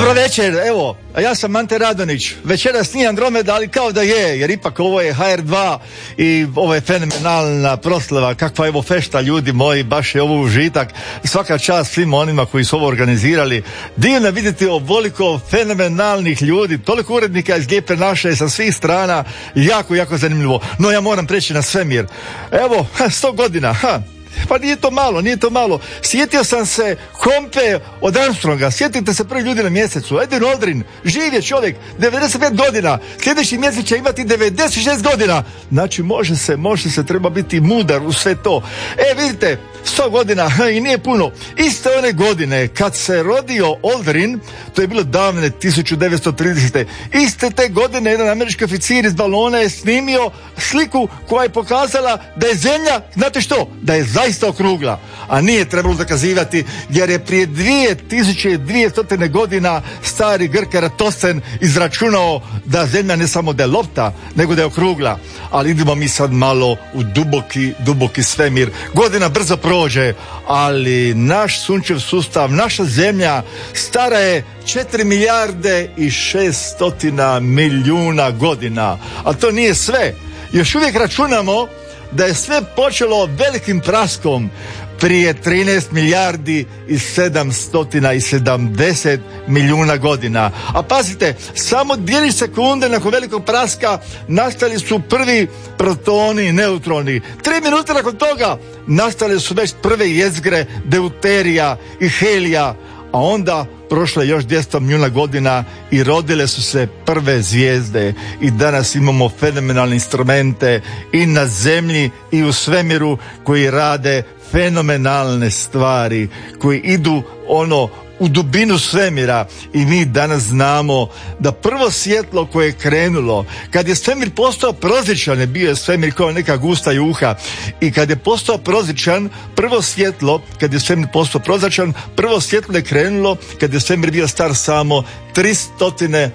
Dobro večer, evo, ja sam Ante Radonić. Večeras nije Andromeda, ali kao da je, jer ipak ovo je HR2 i ovo je fenomenalna proslava. Kakva evo fešta, ljudi moji, baš je ovo užitak. Svaka čast svim onima koji su ovo organizirali. Divno vidjeti ovoliko fenomenalnih ljudi, toliko urednika iz Lijepe naše sa svih strana. Jako, jako zanimljivo. No ja moram preći na svemir. Evo, sto godina, ha, pa nije to malo, nije to malo. Sjetio sam se kompe od Armstronga, sjetite se prvi ljudi na mjesecu. Edin Aldrin, živ je čovjek, 95 godina, sljedeći mjesec će imati 96 godina. Znači može se, može se, treba biti mudar u sve to. E vidite, 100 godina i nije puno. Iste one godine kad se rodio Aldrin, to je bilo davne 1930. Iste te godine jedan američki oficir iz balona je snimio sliku koja je pokazala da je zemlja, znate što, da je zaista okrugla, a nije trebalo dokazivati jer je prije 2200 godina stari Grk Eratosfen izračunao da zemlja ne samo da je lopta, nego da je okrugla. Ali idemo mi sad malo u duboki, duboki svemir. Godina brzo prođe, ali naš sunčev sustav, naša zemlja stara je 4 milijarde i 600 milijuna godina. A to nije sve. Još uvijek računamo da je sve počelo velikim praskom prije 13 milijardi i 770 milijuna godina. A pazite, samo dvije sekunde nakon velikog praska nastali su prvi protoni i neutroni. Tri minute nakon toga nastale su već prve jezgre deuterija i helija, a onda prošlo je još 200 milijuna godina i rodile su se prve zvijezde. I danas imamo fenomenalne instrumente i na zemlji i u svemiru koji rade fenomenalne stvari koji idu ono u dubinu svemira i mi danas znamo da prvo svjetlo koje je krenulo, kad je svemir postao prozličan, je bio je svemir kao neka gusta juha i kad je postao prozličan, prvo svjetlo, kad je svemir postao prozličan, prvo svjetlo je krenulo kad je svemir bio star samo 380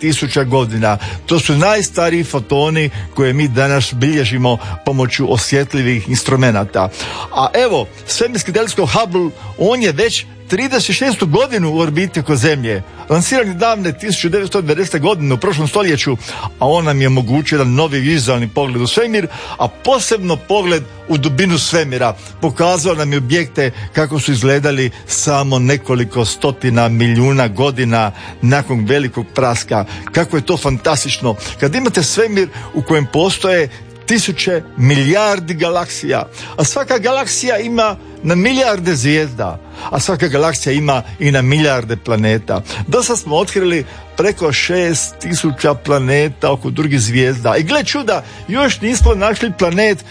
tisuća godina. To su najstariji fotoni koje mi danas bilježimo pomoću osjetljivih instrumenata. A evo, svemirski teleskop Hubble, on je već 36. godinu u orbiti oko Zemlje. Lansiran je davne 1990. godine u prošlom stoljeću, a on nam je omogućio jedan novi vizualni pogled u svemir, a posebno pogled u dubinu svemira. Pokazao nam je objekte kako su izgledali samo nekoliko stotina milijuna godina nakon velikog praska. Kako je to fantastično. Kad imate svemir u kojem postoje tisuće milijardi galaksija, a svaka galaksija ima na milijarde zvijezda, a svaka galaksija ima i na milijarde planeta. Do sad smo otkrili preko šest tisuća planeta oko drugih zvijezda. I gle čuda, još nismo našli planet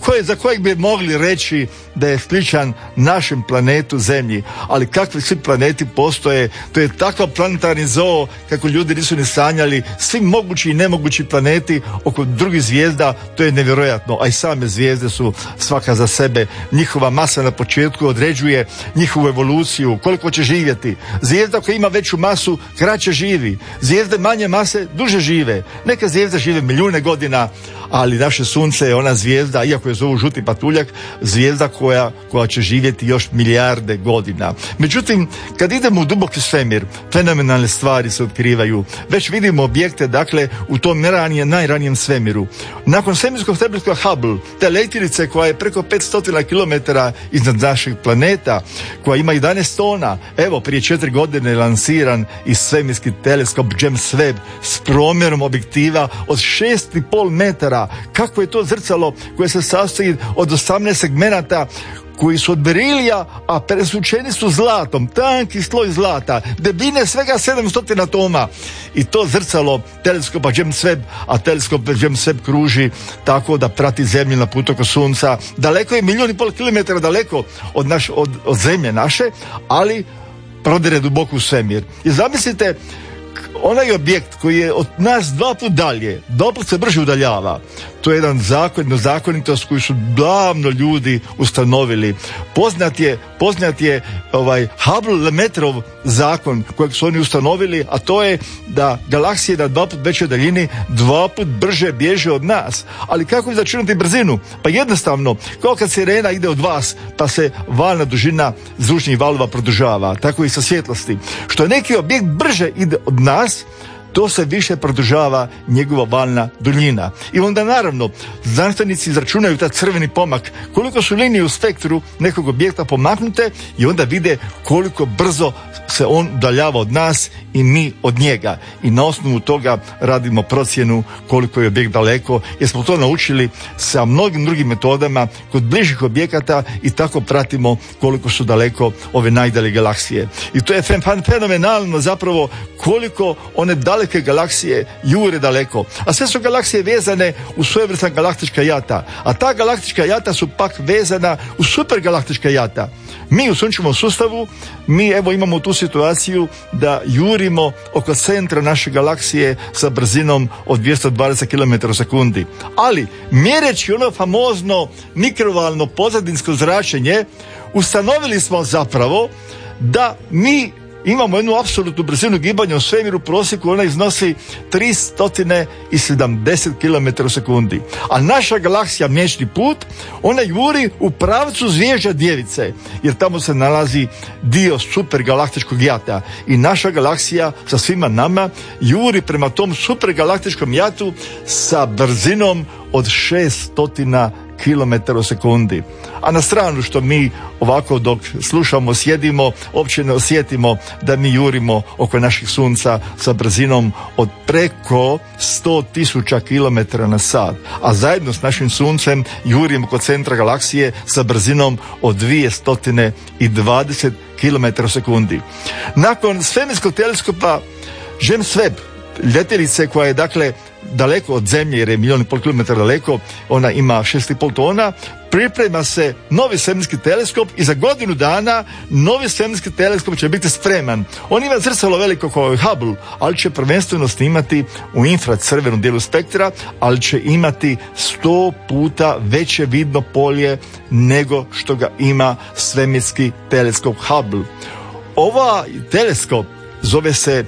koje, za kojeg bi mogli reći da je sličan našem planetu Zemlji. Ali kakvi svi planeti postoje, to je takav planetarni zoo kako ljudi nisu ni sanjali, svi mogući i nemogući planeti oko drugih zvijezda, to je nevjerojatno. A i same zvijezde su svaka za sebe. Njihova masa na početku određuje njihovu evoluciju, koliko će živjeti. Zvijezda koja ima veću masu, kraće živi. Zvijezde manje mase, duže žive. Neke zvijezde žive milijune godina, ali naše sunce je ona zvijezda, iako je zovu žuti patuljak, zvijezda koja, koja će živjeti još milijarde godina. Međutim, kad idemo u duboki svemir, fenomenalne stvari se otkrivaju. Već vidimo objekte, dakle, u tom najranije, najranijem svemiru. Nakon svemirskog svemirskog Hubble, te letjelice koja je preko 500 km iznad našeg planeta, koja ima 11 tona, evo, prije četiri godine lansiran i svemirski teleskop James Webb s promjerom objektiva od 6,5 metara. Kako je to zrcalo koje se sastoji od 18 segmenata koji su od berilija, a presučeni su zlatom, tanki sloj zlata, debine svega 700 atoma. I to zrcalo teleskopa James Webb, a teleskop James Webb kruži tako da prati zemlju na putu oko sunca. Daleko je milijun i pol kilometara daleko od, naš, od, od zemlje naše, ali prodire duboko u svemir. I zamislite, onaj objekt koji je od nas dva put dalje, dva put se brže udaljava, To je jedan zakon, jedna zakonitost koju su davno ljudi ustanovili. Poznat je, poznat je ovaj Hubble-Lemetrov zakon kojeg su oni ustanovili, a to je da galaksije na dva put većoj daljini dva put brže bježe od nas. Ali kako izračunati brzinu? Pa jednostavno, kao kad sirena ide od vas, pa se valna dužina zvučnih valova produžava, tako i sa svjetlosti. Što neki objekt brže ide od nas, Yes to se više produžava njegova valna duljina. I onda naravno znanstvenici izračunaju taj crveni pomak, koliko su linije u spektru nekog objekta pomaknute i onda vide koliko brzo se on udaljava od nas i mi od njega. I na osnovu toga radimo procjenu koliko je objekt daleko, jer smo to naučili sa mnogim drugim metodama kod bližih objekata i tako pratimo koliko su daleko ove najdalje galaksije. I to je fenomenalno zapravo koliko one daleke galaksije jure daleko. A sve su galaksije vezane u svojevrsna galaktička jata. A ta galaktička jata su pak vezana u supergalaktička jata. Mi u sunčevom sustavu, mi evo imamo tu situaciju da jurimo oko centra naše galaksije sa brzinom od 220 km sekundi. Ali, mjereći ono famozno mikrovalno pozadinsko zračenje, ustanovili smo zapravo da mi imamo jednu apsolutnu brzinu gibanja u svemiru, u prosjeku ona iznosi 370 km u sekundi. A naša galaksija Mječni put, ona juri u pravcu zvježa djevice, jer tamo se nalazi dio supergalaktičkog jata. I naša galaksija sa svima nama juri prema tom supergalaktičkom jatu sa brzinom od 600 km u sekundi. A na stranu što mi ovako dok slušamo, sjedimo, uopće ne osjetimo da mi jurimo oko naših sunca sa brzinom od preko 100 tisuća km na sat. A zajedno s našim suncem jurimo kod centra galaksije sa brzinom od 220 km u sekundi. Nakon svemirskog teleskopa James Webb letjelice koja je dakle daleko od zemlje jer je milijun i pol kilometara daleko, ona ima 6,5 tona, priprema se novi svemirski teleskop i za godinu dana novi svemirski teleskop će biti spreman. On ima zrcalo veliko kao Hubble, ali će prvenstveno snimati u infracrvenom dijelu spektra, ali će imati sto puta veće vidno polje nego što ga ima svemirski teleskop Hubble. Ova teleskop zove se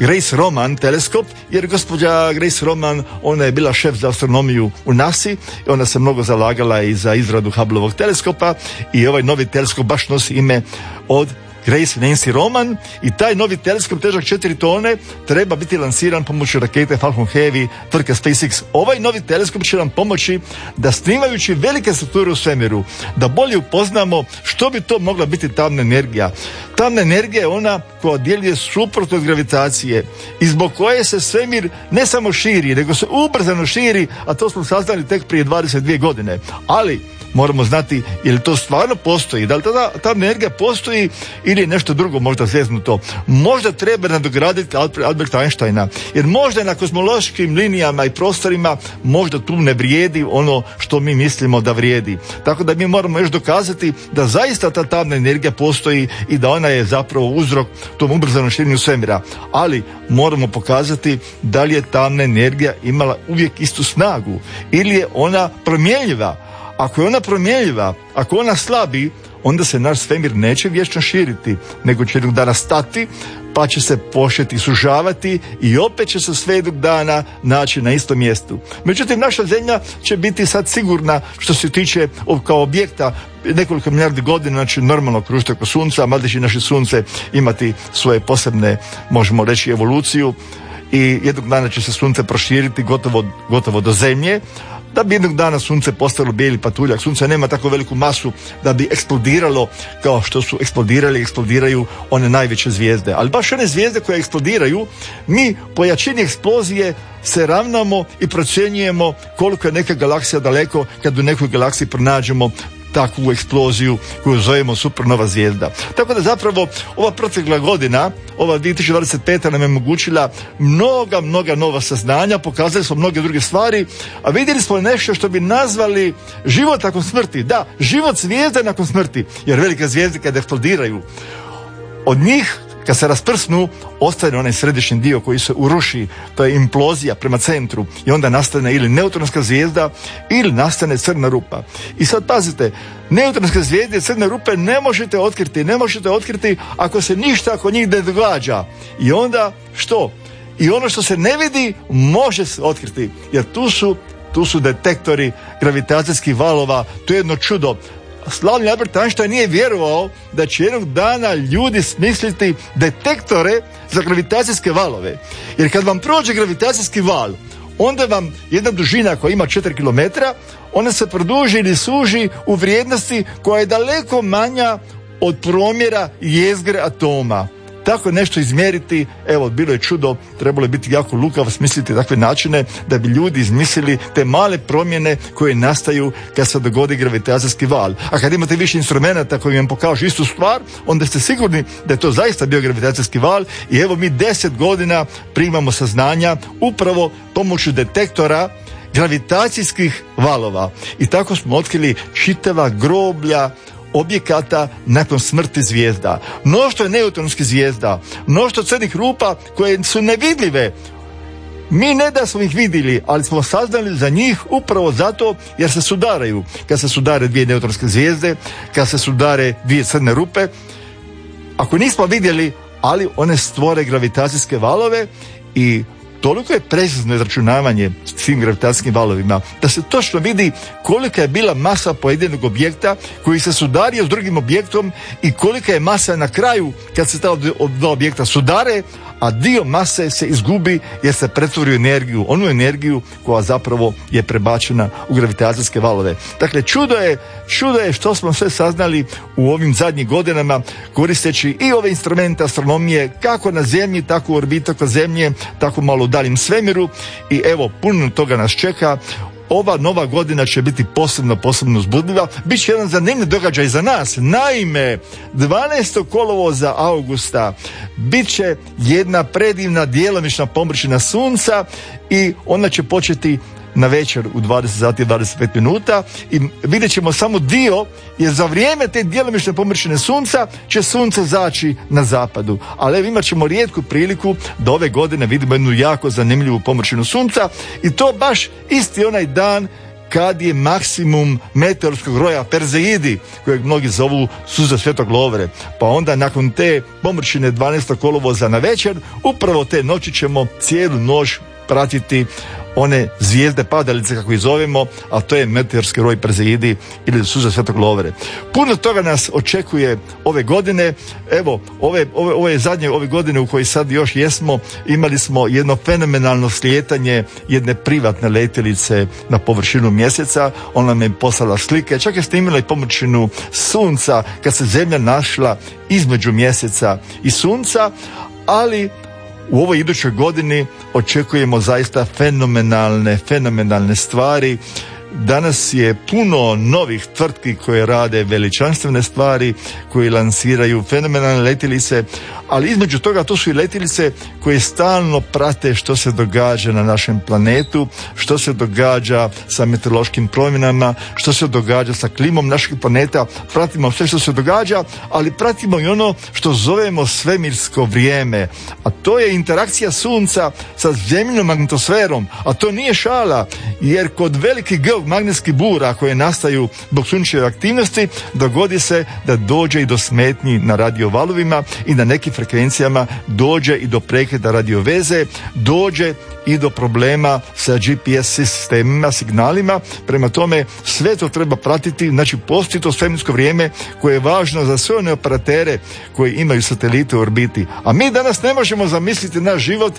Grace Roman teleskop, jer gospođa Grace Roman, ona je bila šef za astronomiju u NASA i ona se mnogo zalagala i za izradu Hubbleovog teleskopa i ovaj novi teleskop baš nosi ime od Grace Nancy Roman i taj novi teleskop težak 4 tone treba biti lansiran pomoću rakete Falcon Heavy tvrtka SpaceX. Ovaj novi teleskop će nam pomoći da snimajući velike strukture u svemiru, da bolje upoznamo što bi to mogla biti tamna energija. Tamna energija je ona koja djeluje suprotno od gravitacije i zbog koje se svemir ne samo širi, nego se ubrzano širi, a to smo saznali tek prije 22 godine. Ali moramo znati je li to stvarno postoji, da li ta, ta energija postoji ili nešto drugo možda zeznuto. Možda treba nadograditi Alberta Einsteina, jer možda na kozmološkim linijama i prostorima možda tu ne vrijedi ono što mi mislimo da vrijedi. Tako da mi moramo još dokazati da zaista ta tamna energija postoji i da ona je zapravo uzrok tom ubrzanom širenju svemira. Ali moramo pokazati da li je tamna energija imala uvijek istu snagu ili je ona promjenjiva ako je ona promjenjiva, ako ona slabi, onda se naš svemir neće vječno širiti, nego će jednog dana stati, pa će se početi sužavati i opet će se sve jednog dana naći na istom mjestu. Međutim, naša zemlja će biti sad sigurna što se tiče kao objekta nekoliko milijardi godina, znači normalno kružiti oko sunca, mada će naše sunce imati svoje posebne, možemo reći, evoluciju i jednog dana će se sunce proširiti gotovo, gotovo do zemlje, da bi jednog dana sunce postalo bijeli patuljak. Sunce nema tako veliku masu da bi eksplodiralo kao što su eksplodirali eksplodiraju one najveće zvijezde. Ali baš one zvijezde koje eksplodiraju, mi po jačini eksplozije se ravnamo i procjenjujemo koliko je neka galaksija daleko kad u nekoj galaksiji pronađemo takvu eksploziju koju zovemo supernova zvijezda. Tako da zapravo ova protekla godina, ova 2025. nam je omogućila mnoga, mnoga nova saznanja, pokazali smo mnoge druge stvari, a vidjeli smo nešto što bi nazvali život nakon smrti. Da, život zvijezde nakon smrti, jer velike zvijezde kad eksplodiraju, od njih Kad se rasprsnu, ostane onaj središnji dio koji se uruši, to je implozija prema centru i onda nastane ili neutronska zvijezda ili nastane crna rupa. I sad pazite, neutronske zvijezde i crne rupe ne možete otkriti, ne možete otkriti ako se ništa oko njih ne događa. I onda što? I ono što se ne vidi može se otkriti, jer tu su tu su detektori gravitacijskih valova, to je jedno čudo. Slavni Albert Einstein nije vjerovao da će jednog dana ljudi smisliti detektore za gravitacijske valove. Jer kad vam prođe gravitacijski val, onda vam jedna dužina koja ima 4 km, ona se produži ili suži u vrijednosti koja je daleko manja od promjera jezgre atoma tako nešto izmjeriti, evo, bilo je čudo, trebalo je biti jako lukav smisliti takve načine da bi ljudi izmislili te male promjene koje nastaju kad se dogodi gravitacijski val. A kad imate više instrumenta koji vam pokažu istu stvar, onda ste sigurni da je to zaista bio gravitacijski val i evo mi deset godina primamo saznanja upravo pomoću detektora gravitacijskih valova. I tako smo otkrili čitava groblja objekata nakon smrti zvijezda. Mnoštvo neutronskih zvijezda, mnoštvo crnih rupa koje su nevidljive. Mi ne da smo ih vidjeli, ali smo saznali za njih upravo zato jer se sudaraju. Kad se sudare dvije neutronske zvijezde, kad se sudare dvije crne rupe, ako nismo vidjeli, ali one stvore gravitacijske valove i toliko je precizno izračunavanje s svim gravitacijskim valovima da se točno vidi kolika je bila masa pojedinog objekta koji se sudario s drugim objektom i kolika je masa na kraju kad se ta dva objekta sudare, a dio mase se izgubi jer se pretvori u energiju, onu energiju koja zapravo je prebačena u gravitacijske valove. Dakle, čudo je, čudo je što smo sve saznali u ovim zadnjim godinama koristeći i ove instrumente astronomije kako na zemlji, tako u orbitu zemlje, tako malo u daljim svemiru i evo, puno toga nas čeka ova nova godina će biti posebno, posebno uzbudljiva. Biće jedan zanimljiv događaj za nas. Naime, 12. kolovoza augusta bit će jedna predivna djelomična pomrčina sunca i ona će početi na večer u 20 sati i 25 minuta i vidjet ćemo samo dio jer za vrijeme te djelomične pomršine sunca će sunce zaći na zapadu. Ali evo imat ćemo rijetku priliku da ove godine vidimo jednu jako zanimljivu pomršinu sunca i to baš isti onaj dan kad je maksimum meteorskog roja Perzeidi, kojeg mnogi zovu suza svetog lovre. Pa onda nakon te pomršine 12. kolovoza na večer, upravo te noći ćemo cijelu noć pratiti one zvijezde padalice kako ih zovemo, a to je meteorski roj Perzeidi ili suza svetog lovere. Puno toga nas očekuje ove godine. Evo, ove, ove, ove zadnje ove godine u kojoj sad još jesmo, imali smo jedno fenomenalno slijetanje jedne privatne letjelice na površinu mjeseca. Ona nam je poslala slike, čak je snimila i pomoćinu sunca kad se zemlja našla između mjeseca i sunca, ali u ovoj idućoj godini očekujemo zaista fenomenalne, fenomenalne stvari. Danas je puno novih tvrtki koje rade veličanstvene stvari, koji lansiraju fenomenalne letilice, ali između toga to su i letilice koje stalno prate što se događa na našem planetu, što se događa sa meteorološkim promjenama, što se događa sa klimom našeg planeta, pratimo sve što se događa, ali pratimo i ono što zovemo svemirsko vrijeme, a to je interakcija sunca sa zemljinom magnetosferom, a to nije šala, jer kod velikih magnetskih bura koje nastaju zbog sunčeve aktivnosti dogodi se da dođe i do smetnji na radiovalovima i na nekim frekvencijama dođe i do prekida radioveze, dođe i do problema sa GPS sistemima, signalima. Prema tome sve to treba pratiti, znači postoji to svemirsko vrijeme koje je važno za sve one operatere koji imaju satelite u orbiti. A mi danas ne možemo zamisliti naš život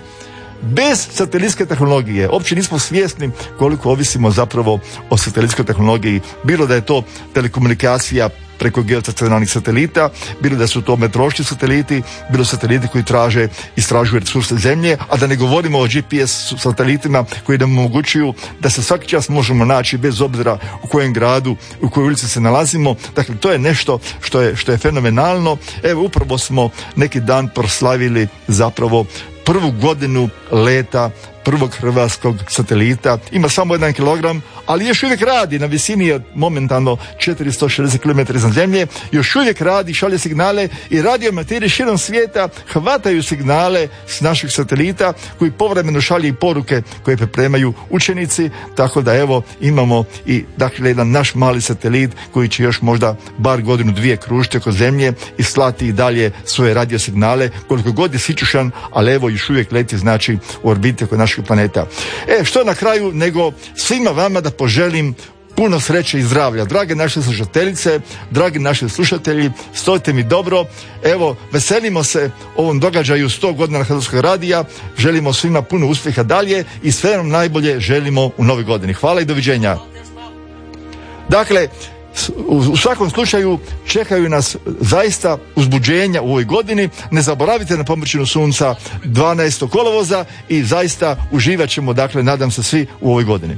bez satelitske tehnologije. Uopće nismo svjesni koliko ovisimo zapravo o satelitskoj tehnologiji. Bilo da je to telekomunikacija preko geostacionarnih satelita, bilo da su to metroški sateliti, bilo sateliti koji traže, istražuju resurse zemlje, a da ne govorimo o GPS satelitima koji nam omogućuju da se svaki čas možemo naći bez obzira u kojem gradu, u kojoj ulici se nalazimo. Dakle, to je nešto što je, što je fenomenalno. Evo, upravo smo neki dan proslavili zapravo prvu godinu leta prvog hrvatskog satelita. Ima samo jedan kilogram, ali još uvijek radi na visini od momentalno 460 km za zemlje, još uvijek radi, šalje signale i radio materijali širom svijeta hvataju signale s naših satelita koji povremeno šalje i poruke koje pripremaju učenici, tako da evo imamo i dakle jedan naš mali satelit koji će još možda bar godinu dvije kružiti oko zemlje i slati i dalje svoje radio signale koliko god je sičušan, ali evo još uvijek leti znači u orbiti oko našeg planeta. E, što na kraju nego svima vama da poželim puno sreće i zdravlja. Drage naše slušateljice, dragi naši slušatelji, stojite mi dobro. Evo, veselimo se ovom događaju 100 godina Hrvatskog radija. Želimo svima puno uspjeha dalje i sve nam najbolje želimo u novoj godini. Hvala i doviđenja. Dakle, u svakom slučaju čekaju nas zaista uzbuđenja u ovoj godini. Ne zaboravite na pomoćinu sunca 12. kolovoza i zaista uživat ćemo, dakle, nadam se svi u ovoj godini.